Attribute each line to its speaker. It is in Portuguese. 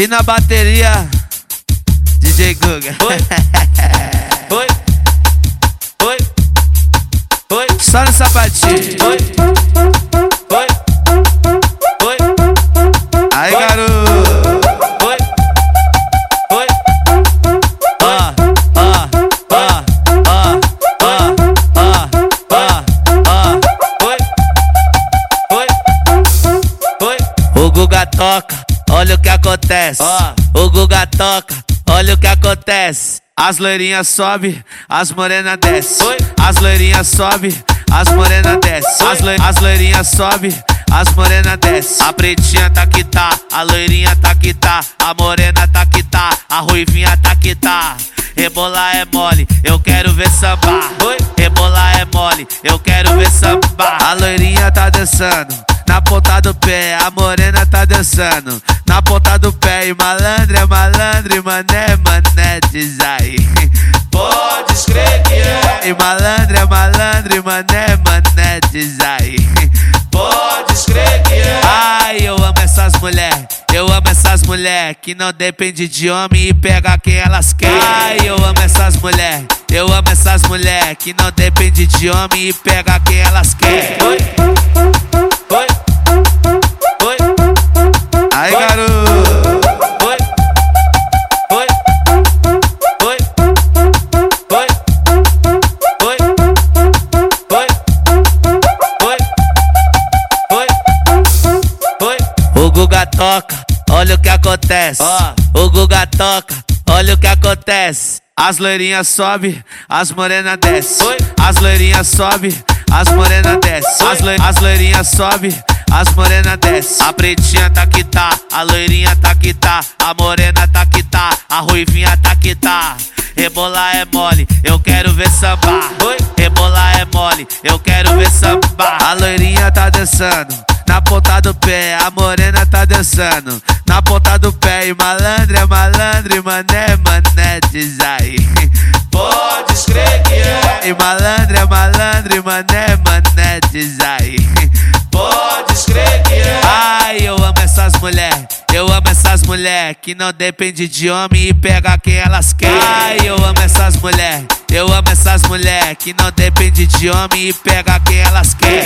Speaker 1: E na bateria, DJ Guga.
Speaker 2: Oi, oi, oi, oi,
Speaker 1: Só no sapatinho.
Speaker 2: oi, oi, oi,
Speaker 1: Aí,
Speaker 2: Oi.
Speaker 1: garoto.
Speaker 2: oi, oi,
Speaker 1: Ó, ó, ó, ó, ó, ó, ó, ó.
Speaker 2: oi, oi, oi,
Speaker 1: O Guga toca, olha o que acontece.
Speaker 2: Ó.
Speaker 1: O Guga toca, olha o que acontece. As loirinhas sobe, as morenas desce.
Speaker 2: Oi.
Speaker 1: As loirinhas sobe, as morenas desce. As, as loirinhas sobe, as morenas desce. A pretinha tá que tá, a loirinha tá que tá, a morena tá que tá, a ruivinha tá que tá. Rebolar é mole, eu quero ver sambar.
Speaker 2: Oi.
Speaker 1: Rebolar é mole, eu quero ver sambar. A loirinha tá dançando, na ponta do pé, a morena tá dançando, na ponta do pé. E malandro é malandro, e mané, mané, diz aí.
Speaker 2: pode crer que é,
Speaker 1: E malandro é malandro, e mané, mané, diz aí.
Speaker 2: pode crer que é,
Speaker 1: Ai, eu amo essas mulher, eu amo essas mulher que não depende de homem e pega quem elas querem. Ai, eu amo essas mulher, eu amo essas mulher que não depende de homem e pega quem elas querem. O Guga toca, olha o que acontece.
Speaker 2: Ó.
Speaker 1: O Guga toca, olha o que acontece. As loirinhas sobe, as morenas desce.
Speaker 2: Oi.
Speaker 1: As loirinhas sobe, as morenas desce. As, as loirinhas sobe, as morenas desce. A pretinha tá que tá, a loirinha tá que tá, a morena tá que tá, a ruivinha tá que tá. Rebolar é mole, eu quero ver sambar.
Speaker 2: Oi.
Speaker 1: Rebolar é mole, eu quero ver sambar. A loirinha tá dançando, na ponta do pé, a morena dançando, na ponta do pé. E malandro é malandro, e mané, mané, diz aí.
Speaker 2: pode crer que é,
Speaker 1: E malandro é malandro, e mané, mané, diz aí.
Speaker 2: pode crer que é,
Speaker 1: Ai, eu amo essas mulher, eu amo essas mulher que não depende de homem e pega quem elas querem. Ai, eu amo essas mulher, eu amo essas mulher que não depende de homem e pega quem elas querem.